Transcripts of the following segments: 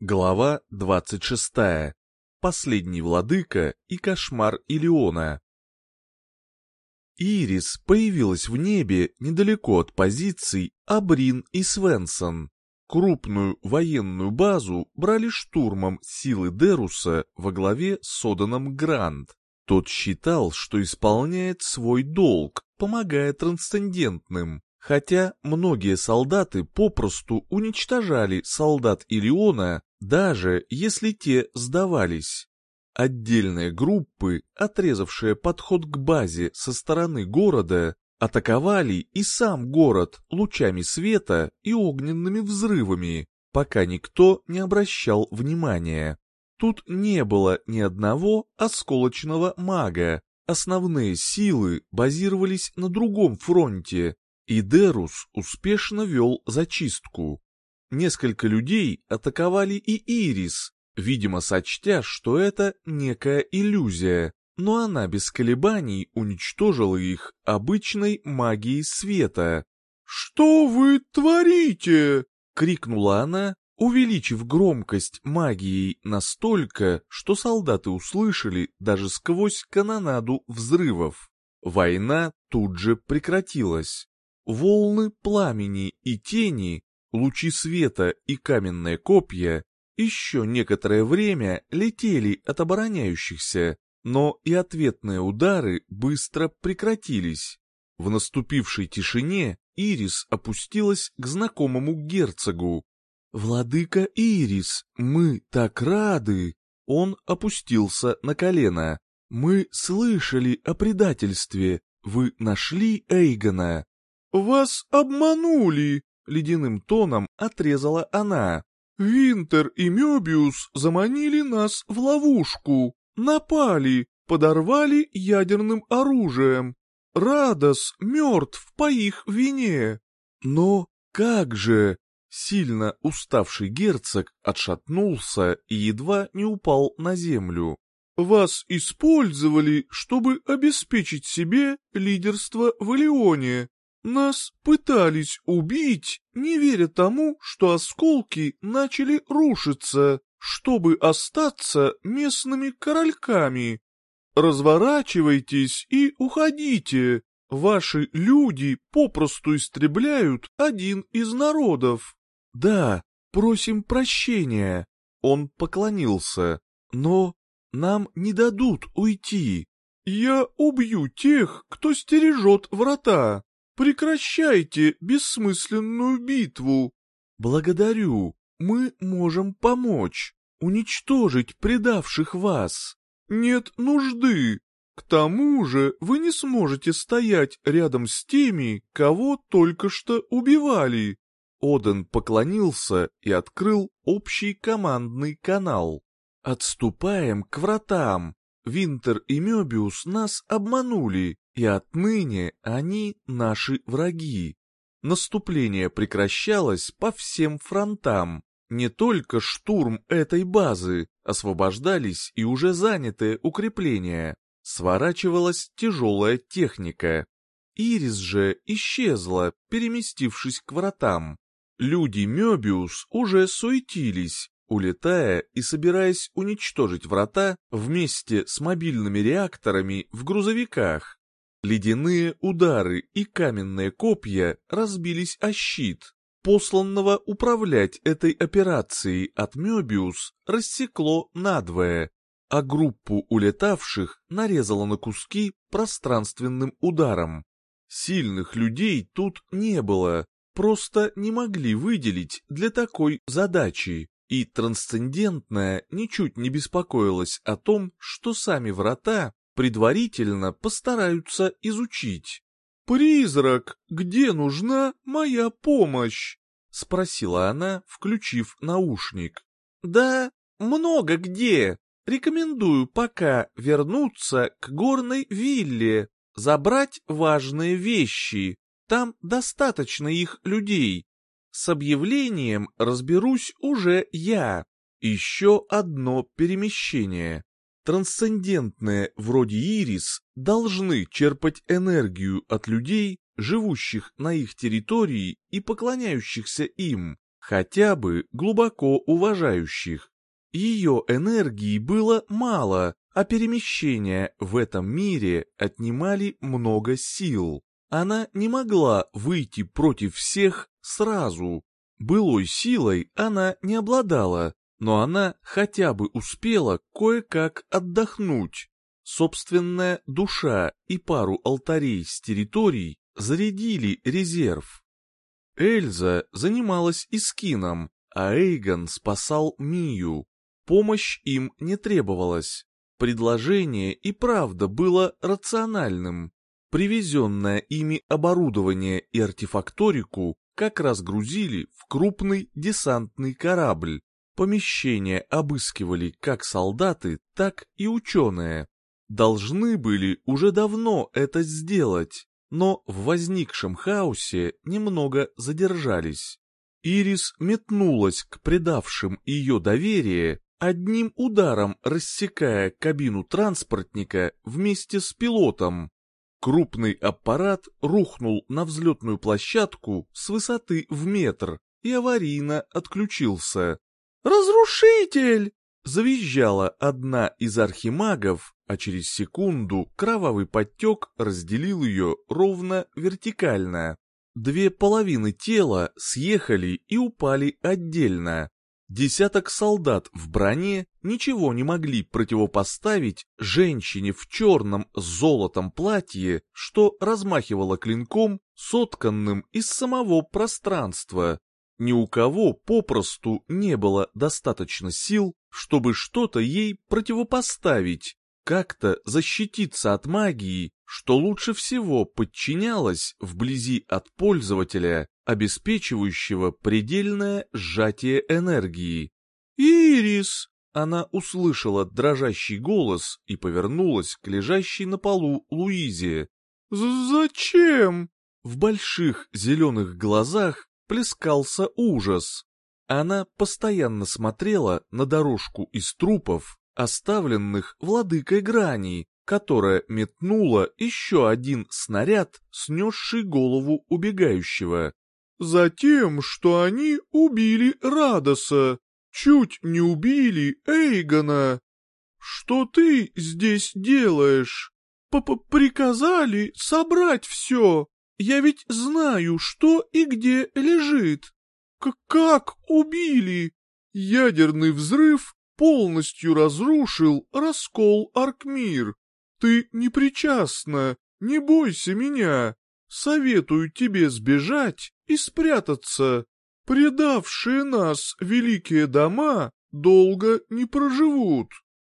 Глава 26. Последний владыка и кошмар Илиона. Ирис появилась в небе недалеко от позиций Абрин и Свенсон. Крупную военную базу брали штурмом силы Деруса во главе с Оданом Грант. Тот считал, что исполняет свой долг, помогая трансцендентным, хотя многие солдаты попросту уничтожали солдат Илиона даже если те сдавались. Отдельные группы, отрезавшие подход к базе со стороны города, атаковали и сам город лучами света и огненными взрывами, пока никто не обращал внимания. Тут не было ни одного осколочного мага, основные силы базировались на другом фронте, и Дерус успешно вел зачистку. Несколько людей атаковали и Ирис, видимо сочтя, что это некая иллюзия, но она без колебаний уничтожила их обычной магией света. «Что вы творите?» — крикнула она, увеличив громкость магией настолько, что солдаты услышали даже сквозь канонаду взрывов. Война тут же прекратилась. Волны пламени и тени Лучи света и каменные копья еще некоторое время летели от обороняющихся, но и ответные удары быстро прекратились. В наступившей тишине Ирис опустилась к знакомому герцогу. «Владыка Ирис, мы так рады!» Он опустился на колено. «Мы слышали о предательстве. Вы нашли Эйгона?» «Вас обманули!» Ледяным тоном отрезала она. «Винтер и Мёбиус заманили нас в ловушку, напали, подорвали ядерным оружием. Радос мертв по их вине. Но как же...» Сильно уставший герцог отшатнулся и едва не упал на землю. «Вас использовали, чтобы обеспечить себе лидерство в Элеоне. Нас пытались убить, не веря тому, что осколки начали рушиться, чтобы остаться местными корольками. Разворачивайтесь и уходите. Ваши люди попросту истребляют один из народов. Да, просим прощения. Он поклонился. Но нам не дадут уйти. Я убью тех, кто стережет врата. Прекращайте бессмысленную битву. Благодарю, мы можем помочь, уничтожить предавших вас. Нет нужды. К тому же вы не сможете стоять рядом с теми, кого только что убивали. Оден поклонился и открыл общий командный канал. Отступаем к вратам. Винтер и Мёбиус нас обманули и отныне они наши враги. Наступление прекращалось по всем фронтам. Не только штурм этой базы, освобождались и уже занятые укрепления. Сворачивалась тяжелая техника. Ирис же исчезла, переместившись к вратам. Люди Мёбиус уже суетились, улетая и собираясь уничтожить врата вместе с мобильными реакторами в грузовиках. Ледяные удары и каменные копья разбились о щит. Посланного управлять этой операцией от Мёбиус рассекло надвое, а группу улетавших нарезало на куски пространственным ударом. Сильных людей тут не было, просто не могли выделить для такой задачи, и трансцендентная ничуть не беспокоилась о том, что сами врата предварительно постараются изучить. «Призрак, где нужна моя помощь?» — спросила она, включив наушник. «Да, много где. Рекомендую пока вернуться к горной вилле, забрать важные вещи. Там достаточно их людей. С объявлением разберусь уже я. Еще одно перемещение. Трансцендентные, вроде Ирис, должны черпать энергию от людей, живущих на их территории и поклоняющихся им, хотя бы глубоко уважающих. Ее энергии было мало, а перемещения в этом мире отнимали много сил. Она не могла выйти против всех сразу. Былой силой она не обладала, но она хотя бы успела кое-как отдохнуть. Собственная душа и пару алтарей с территорий зарядили резерв. Эльза занималась Искином, а Эйгон спасал Мию. Помощь им не требовалась. Предложение и правда было рациональным. Привезенное ими оборудование и артефакторику как раз грузили в крупный десантный корабль. Помещение обыскивали как солдаты, так и ученые. Должны были уже давно это сделать, но в возникшем хаосе немного задержались. Ирис метнулась к предавшим ее доверие, одним ударом рассекая кабину транспортника вместе с пилотом. Крупный аппарат рухнул на взлетную площадку с высоты в метр и аварийно отключился. «Разрушитель!» — завизжала одна из архимагов, а через секунду кровавый подтек разделил ее ровно вертикально. Две половины тела съехали и упали отдельно. Десяток солдат в броне ничего не могли противопоставить женщине в черном золотом платье, что размахивала клинком, сотканным из самого пространства. Ни у кого попросту не было достаточно сил, чтобы что-то ей противопоставить, как-то защититься от магии, что лучше всего подчинялось вблизи от пользователя, обеспечивающего предельное сжатие энергии. «Ирис!» Она услышала дрожащий голос и повернулась к лежащей на полу Луизе. «Зачем?» В больших зеленых глазах плескался ужас. Она постоянно смотрела на дорожку из трупов, оставленных владыкой грани, которая метнула еще один снаряд, снесший голову убегающего. «Затем, что они убили Радоса, чуть не убили Эйгона. Что ты здесь делаешь? П -п Приказали собрать все, я ведь знаю, что и где лежит. К как убили? Ядерный взрыв полностью разрушил раскол Аркмир. Ты не причастна, не бойся меня. Советую тебе сбежать и спрятаться. Предавшие нас великие дома долго не проживут.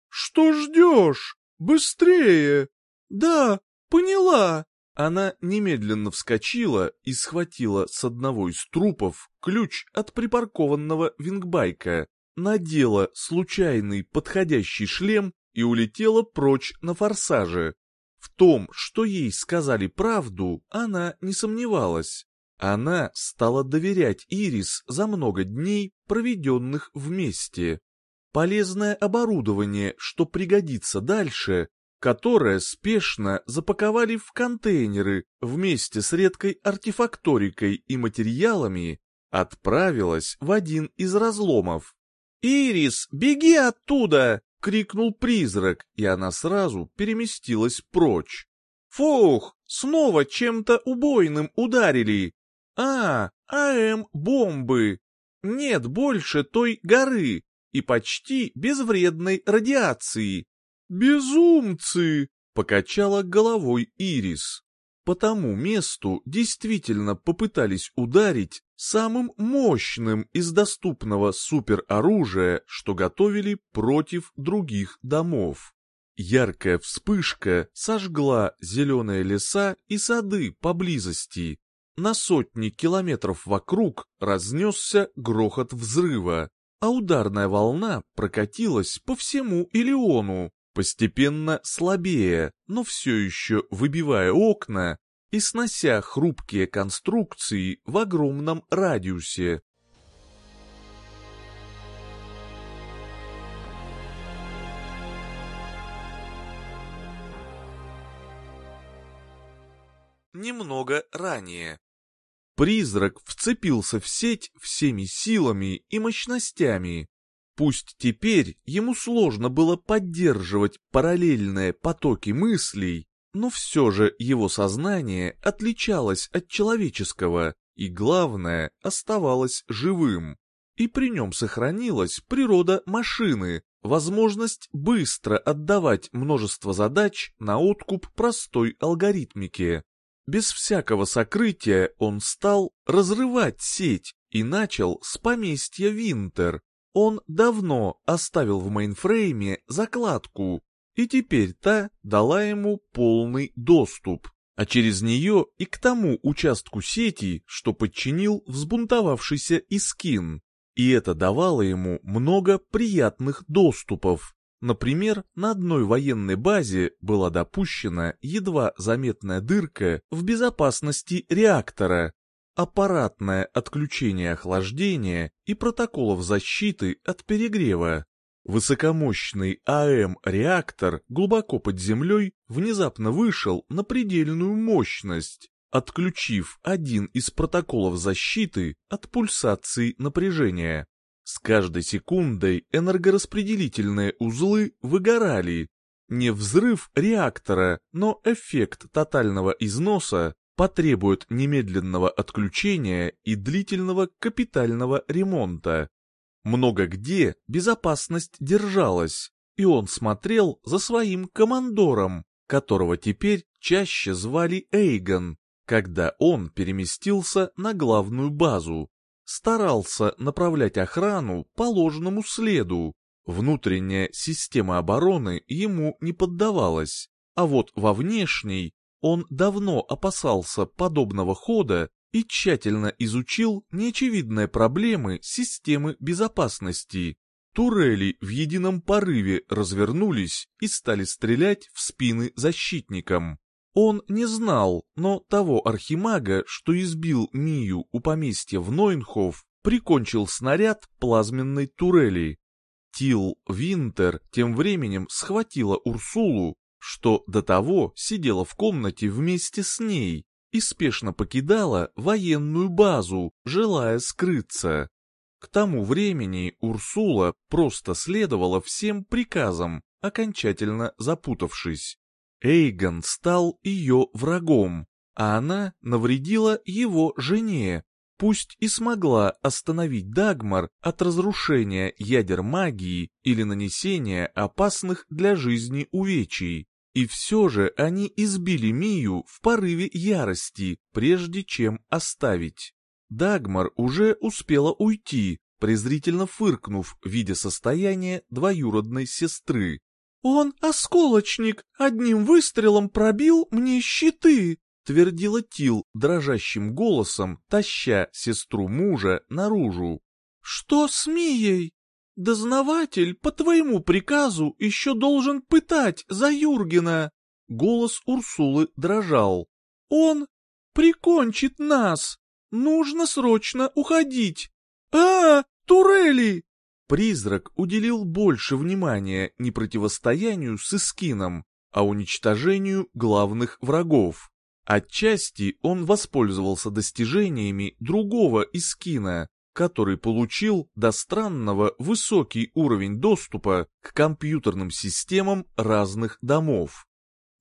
Что ждешь? Быстрее! Да, поняла. Она немедленно вскочила и схватила с одного из трупов ключ от припаркованного вингбайка, надела случайный подходящий шлем и улетела прочь на форсаже. В том, что ей сказали правду, она не сомневалась. Она стала доверять Ирис за много дней, проведенных вместе. Полезное оборудование, что пригодится дальше, которое спешно запаковали в контейнеры вместе с редкой артефакторикой и материалами, отправилась в один из разломов. «Ирис, беги оттуда!» — крикнул призрак, и она сразу переместилась прочь. «Фух, снова чем-то убойным ударили! А, АМ-бомбы! Нет больше той горы и почти безвредной радиации, «Безумцы!» — покачала головой Ирис. По тому месту действительно попытались ударить самым мощным из доступного супероружия, что готовили против других домов. Яркая вспышка сожгла зеленые леса и сады поблизости. На сотни километров вокруг разнесся грохот взрыва, а ударная волна прокатилась по всему Илиону, постепенно слабее, но все еще выбивая окна и снося хрупкие конструкции в огромном радиусе. Немного ранее. Призрак вцепился в сеть всеми силами и мощностями. Пусть теперь ему сложно было поддерживать параллельные потоки мыслей, но все же его сознание отличалось от человеческого и, главное, оставалось живым. И при нем сохранилась природа машины, возможность быстро отдавать множество задач на откуп простой алгоритмики. Без всякого сокрытия он стал разрывать сеть и начал с поместья Винтер. Он давно оставил в мейнфрейме закладку, и теперь та дала ему полный доступ, а через нее и к тому участку сети, что подчинил взбунтовавшийся Искин. И это давало ему много приятных доступов. Например, на одной военной базе была допущена едва заметная дырка в безопасности реактора, аппаратное отключение охлаждения и протоколов защиты от перегрева. Высокомощный АМ-реактор глубоко под землей внезапно вышел на предельную мощность, отключив один из протоколов защиты от пульсации напряжения. С каждой секундой энергораспределительные узлы выгорали. Не взрыв реактора, но эффект тотального износа потребует немедленного отключения и длительного капитального ремонта. Много где безопасность держалась, и он смотрел за своим командором, которого теперь чаще звали Эйгон, когда он переместился на главную базу. Старался направлять охрану по ложному следу. Внутренняя система обороны ему не поддавалась, а вот во внешней он давно опасался подобного хода и тщательно изучил неочевидные проблемы системы безопасности. Турели в едином порыве развернулись и стали стрелять в спины защитникам. Он не знал, но того архимага, что избил Мию у поместья в Нойнхоф, прикончил снаряд плазменной турели. Тил Винтер тем временем схватила Урсулу, что до того сидела в комнате вместе с ней, и спешно покидала военную базу, желая скрыться. К тому времени Урсула просто следовала всем приказам, окончательно запутавшись. Эйгон стал ее врагом, а она навредила его жене, пусть и смогла остановить Дагмар от разрушения ядер магии или нанесения опасных для жизни увечий. И все же они избили Мию в порыве ярости, прежде чем оставить. Дагмар уже успела уйти, презрительно фыркнув, видя состояние двоюродной сестры. «Он осколочник, одним выстрелом пробил мне щиты», твердила Тил дрожащим голосом, таща сестру мужа наружу. «Что с Мией?» «Дознаватель по твоему приказу еще должен пытать за Юргена!» Голос Урсулы дрожал. «Он прикончит нас! Нужно срочно уходить! а, турели!» Призрак уделил больше внимания не противостоянию с Искином, а уничтожению главных врагов. Отчасти он воспользовался достижениями другого Искина, который получил до странного высокий уровень доступа к компьютерным системам разных домов.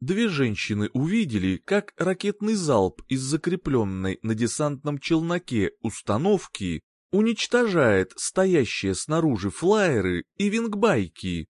Две женщины увидели, как ракетный залп из закрепленной на десантном челноке установки уничтожает стоящие снаружи флайеры и вингбайки.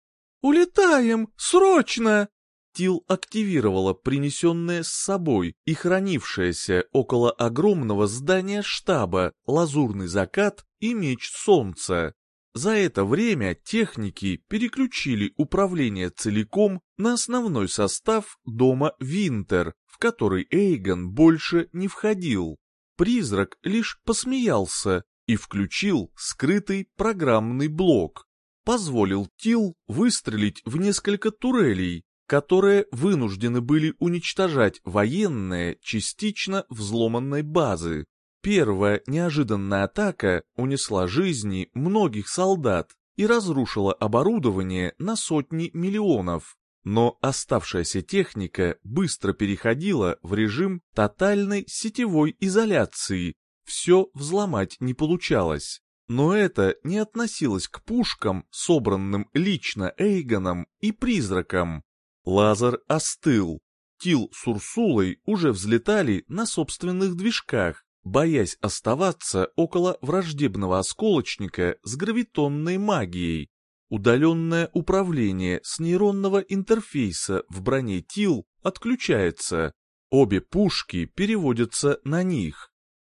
«Улетаем! Срочно!» Тил активировала принесенное с собой и хранившееся около огромного здания штаба лазурный закат и меч солнца. За это время техники переключили управление целиком на основной состав дома Винтер, в который Эйгон больше не входил. Призрак лишь посмеялся и включил скрытый программный блок. Позволил Тил выстрелить в несколько турелей, которые вынуждены были уничтожать военные частично взломанной базы. Первая неожиданная атака унесла жизни многих солдат и разрушила оборудование на сотни миллионов. Но оставшаяся техника быстро переходила в режим тотальной сетевой изоляции все взломать не получалось. Но это не относилось к пушкам, собранным лично Эйгоном и призраком. Лазер остыл. Тил с Урсулой уже взлетали на собственных движках, боясь оставаться около враждебного осколочника с гравитонной магией. Удаленное управление с нейронного интерфейса в броне Тил отключается. Обе пушки переводятся на них.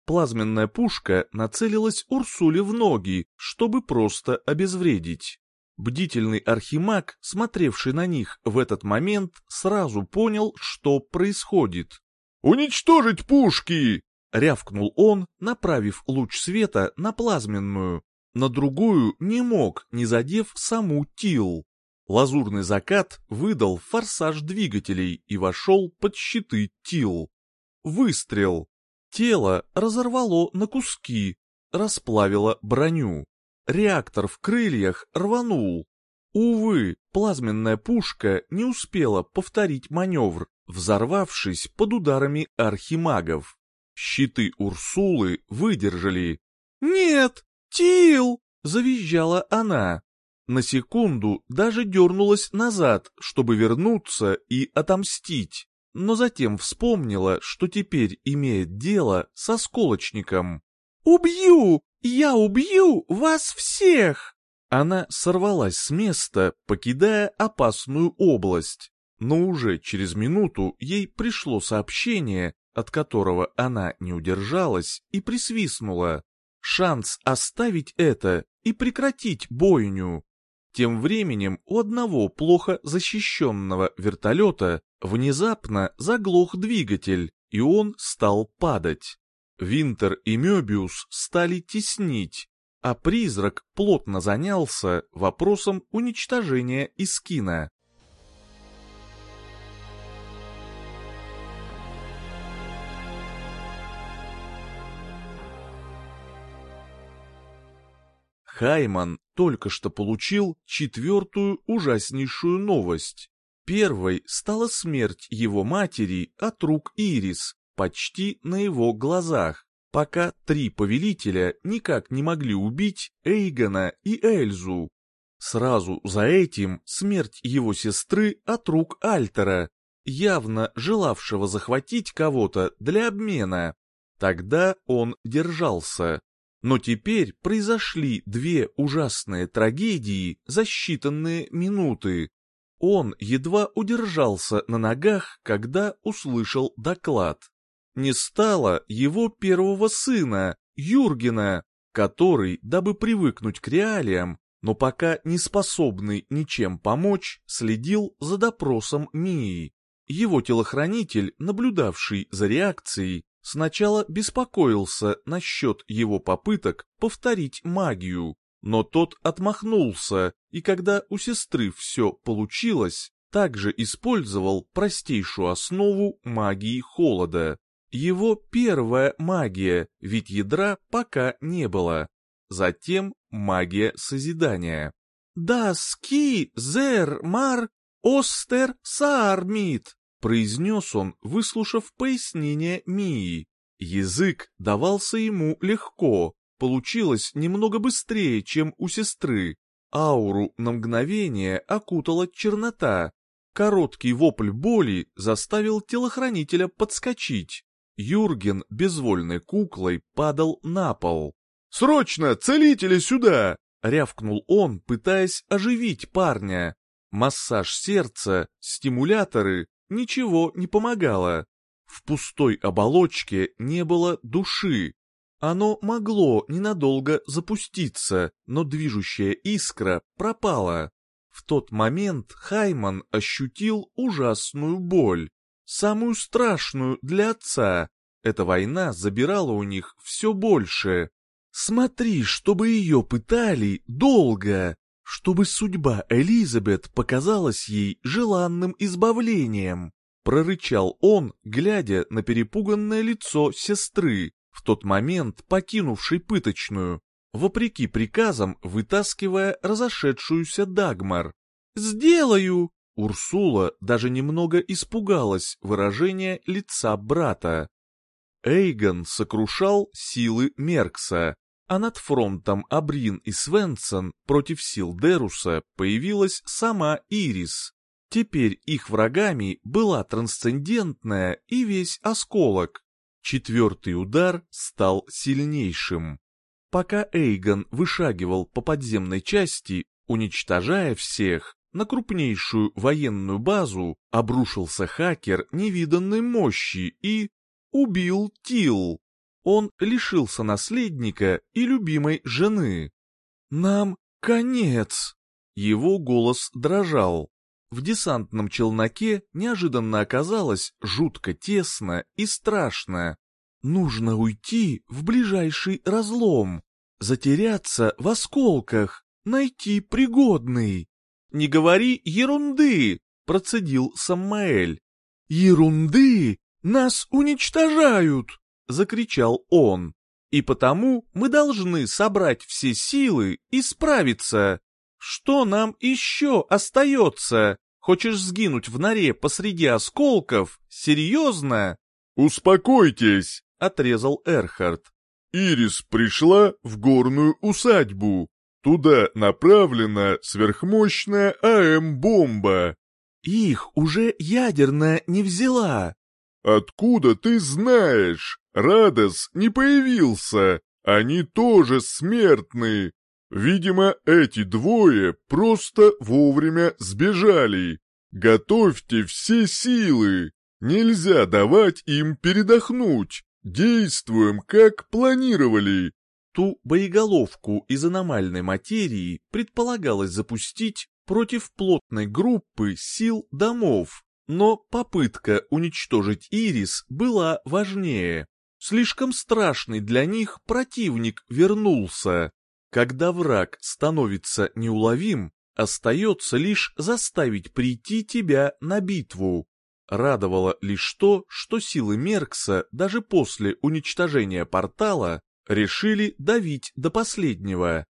Плазменная пушка нацелилась Урсуле в ноги, чтобы просто обезвредить. Бдительный архимаг, смотревший на них в этот момент, сразу понял, что происходит. «Уничтожить пушки!» — рявкнул он, направив луч света на плазменную. На другую не мог, не задев саму Тил. Лазурный закат выдал форсаж двигателей и вошел под щиты Тил. Выстрел. Тело разорвало на куски, расплавило броню. Реактор в крыльях рванул. Увы, плазменная пушка не успела повторить маневр, взорвавшись под ударами архимагов. Щиты Урсулы выдержали. «Нет, Тил!» — завизжала она. На секунду даже дернулась назад, чтобы вернуться и отомстить но затем вспомнила, что теперь имеет дело со сколочником. «Убью! Я убью вас всех!» Она сорвалась с места, покидая опасную область, но уже через минуту ей пришло сообщение, от которого она не удержалась и присвистнула. Шанс оставить это и прекратить бойню. Тем временем у одного плохо защищенного вертолета внезапно заглох двигатель, и он стал падать. Винтер и Мёбиус стали теснить, а призрак плотно занялся вопросом уничтожения Искина. Хайман только что получил четвертую ужаснейшую новость. Первой стала смерть его матери от рук Ирис, почти на его глазах, пока три повелителя никак не могли убить Эйгона и Эльзу. Сразу за этим смерть его сестры от рук Альтера, явно желавшего захватить кого-то для обмена. Тогда он держался. Но теперь произошли две ужасные трагедии за считанные минуты. Он едва удержался на ногах, когда услышал доклад. Не стало его первого сына, Юргена, который, дабы привыкнуть к реалиям, но пока не способный ничем помочь, следил за допросом Мии. Его телохранитель, наблюдавший за реакцией, Сначала беспокоился насчет его попыток повторить магию, но тот отмахнулся, и когда у сестры все получилось, также использовал простейшую основу магии холода. Его первая магия, ведь ядра пока не было. Затем магия созидания. «Да, ски, зер, мар, остер, саармит», произнес он, выслушав пояснение Мии. Язык давался ему легко, получилось немного быстрее, чем у сестры. Ауру на мгновение окутала чернота. Короткий вопль боли заставил телохранителя подскочить. Юрген безвольной куклой падал на пол. «Срочно, целители сюда!» — рявкнул он, пытаясь оживить парня. Массаж сердца, стимуляторы, ничего не помогало. В пустой оболочке не было души. Оно могло ненадолго запуститься, но движущая искра пропала. В тот момент Хайман ощутил ужасную боль, самую страшную для отца. Эта война забирала у них все больше. Смотри, чтобы ее пытали долго, чтобы судьба Элизабет показалась ей желанным избавлением, прорычал он, глядя на перепуганное лицо сестры, в тот момент покинувшей пыточную, вопреки приказам вытаскивая разошедшуюся Дагмар. «Сделаю!» Урсула даже немного испугалась выражения лица брата. Эйгон сокрушал силы Меркса, а над фронтом Абрин и Свенсон против сил Деруса появилась сама Ирис. Теперь их врагами была трансцендентная и весь осколок. Четвертый удар стал сильнейшим. Пока Эйгон вышагивал по подземной части, уничтожая всех, на крупнейшую военную базу обрушился хакер невиданной мощи и... убил Тил. Он лишился наследника и любимой жены. «Нам конец!» Его голос дрожал. В десантном челноке неожиданно оказалось жутко тесно и страшно. Нужно уйти в ближайший разлом, затеряться в осколках, найти пригодный. «Не говори ерунды!» — процедил Саммаэль. «Ерунды! Нас уничтожают!» — закричал он. «И потому мы должны собрать все силы и справиться. Что нам еще остается? Хочешь сгинуть в норе посреди осколков? Серьезно?» «Успокойтесь!» — отрезал Эрхард. «Ирис пришла в горную усадьбу. Туда направлена сверхмощная АМ-бомба. Их уже ядерная не взяла. Откуда ты знаешь? Радос не появился. Они тоже смертны. Видимо, эти двое просто вовремя сбежали. Готовьте все силы. Нельзя давать им передохнуть. Действуем, как планировали. Ту боеголовку из аномальной материи предполагалось запустить против плотной группы сил домов, но попытка уничтожить Ирис была важнее. Слишком страшный для них противник вернулся. Когда враг становится неуловим, остается лишь заставить прийти тебя на битву. Радовало лишь то, что силы Меркса даже после уничтожения портала решили давить до последнего.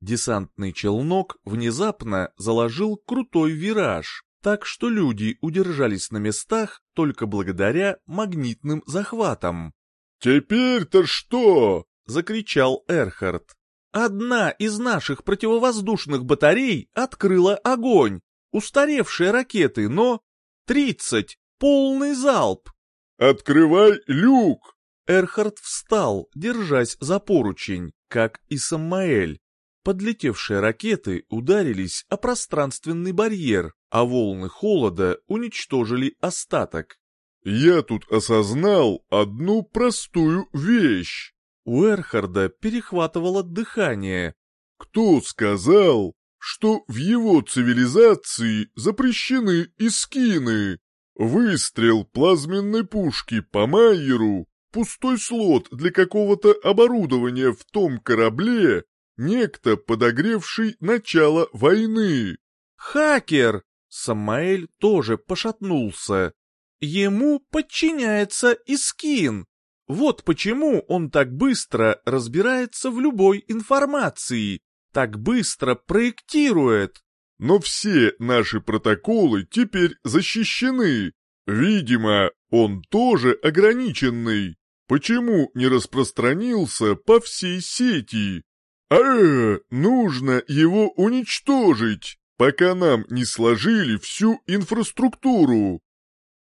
Десантный челнок внезапно заложил крутой вираж, так что люди удержались на местах только благодаря магнитным захватам. «Теперь-то что?» — закричал Эрхард. «Одна из наших противовоздушных батарей открыла огонь. Устаревшие ракеты, но... Тридцать! Полный залп!» «Открывай люк!» Эрхард встал, держась за поручень, как и Саммаэль. Подлетевшие ракеты ударились о пространственный барьер, а волны холода уничтожили остаток. «Я тут осознал одну простую вещь!» У Эрхарда перехватывало дыхание. «Кто сказал, что в его цивилизации запрещены искины? Выстрел плазменной пушки по Майеру пустой слот для какого-то оборудования в том корабле, некто, подогревший начало войны. «Хакер!» Самаэль тоже пошатнулся. «Ему подчиняется Искин. Вот почему он так быстро разбирается в любой информации, так быстро проектирует». «Но все наши протоколы теперь защищены. Видимо, он тоже ограниченный. Почему не распространился по всей сети? А, нужно его уничтожить, пока нам не сложили всю инфраструктуру.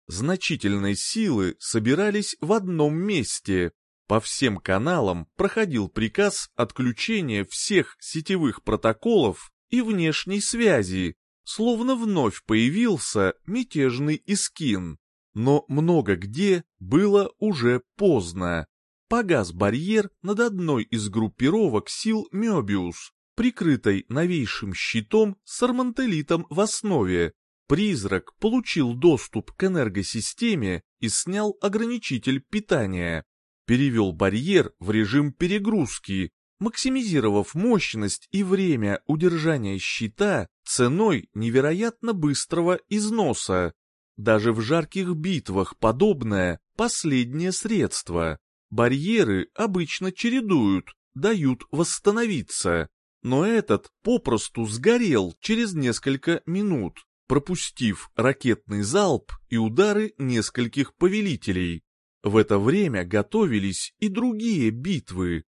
Значительные силы собирались в одном месте. По всем каналам проходил приказ отключения всех сетевых протоколов и внешней связи, словно вновь появился мятежный Искин но много где было уже поздно. Погас барьер над одной из группировок сил Мёбиус, прикрытой новейшим щитом с армантелитом в основе. Призрак получил доступ к энергосистеме и снял ограничитель питания. Перевел барьер в режим перегрузки, максимизировав мощность и время удержания щита ценой невероятно быстрого износа. Даже в жарких битвах подобное – последнее средство. Барьеры обычно чередуют, дают восстановиться. Но этот попросту сгорел через несколько минут, пропустив ракетный залп и удары нескольких повелителей. В это время готовились и другие битвы.